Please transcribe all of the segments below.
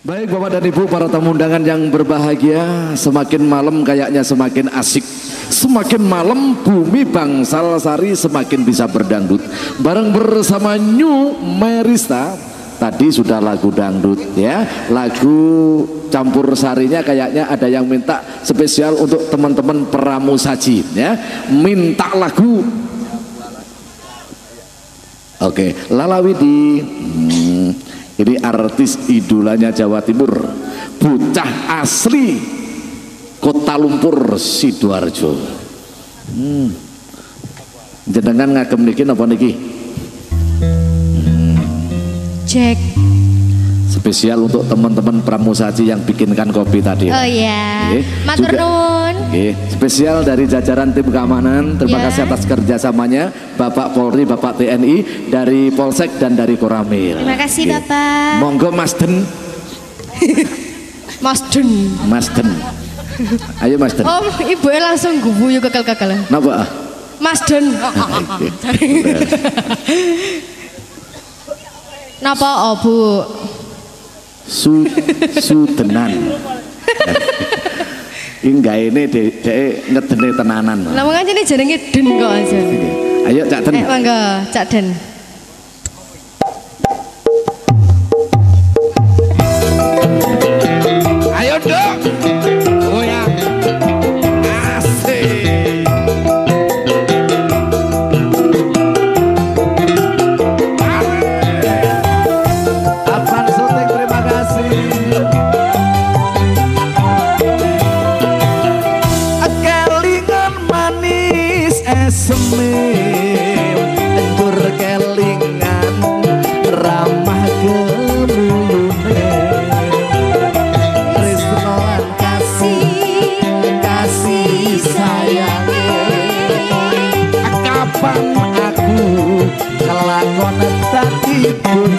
Baik Bapak dan Ibu para tamu undangan yang berbahagia Semakin malam kayaknya semakin asik. Semakin malam bumi bangsal sari semakin bisa berdangdut. Bareng bersama New Merista Tadi sudah lagu dangdut ya. Lagu campur sarinya kayaknya ada yang minta spesial untuk teman-teman pramusaji ya. Minta lagu. Oke, Lalawidi hmm, ini artis idolanya Jawa Timur, bocah asli Kota Lumpur Sidoarjo. Hmm. Jenengan ngagem niki napa niki? Hmm. Cek. Spesial untuk teman-teman pramusaji yang bikinkan kopi tadi. Oh iya. Matur nuwun. Oke, spesial dari jajaran tim keamanan. Terima yeah. kasih atas kerjasamanya Bapak Polri, Bapak TNI, dari Polsek dan dari Koramil. Terima kasih okay. Bapak. Monggo Mas Den. Mas Den. Mas Den. Ayo Mas Den. Om, ibu langsung guyu kekel-kekel. Napa? Mas Den. Napa oh, Bu? Su sudenan. Enggak ini dek ngedene tenanan. Lah ini jenenge Den kok aja. Ayo Cak Den. Eh mangga Cak Den.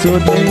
today.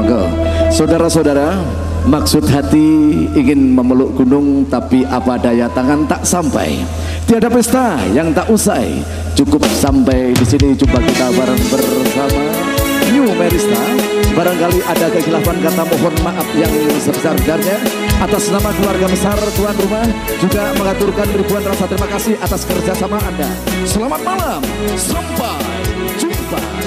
Monggo saudara-saudara maksud hati ingin memeluk gunung tapi apa daya tangan tak sampai. Tiada pesta yang tak usai. Cukup sampai di sini jumpa kita bareng bersama. New Merista. Barangkali ada kekhilafan kata mohon maaf yang sebesar-besarnya atas nama keluarga besar tuan rumah juga mengaturkan ribuan rasa terima kasih atas kerjasama Anda. Selamat malam. Sampai jumpa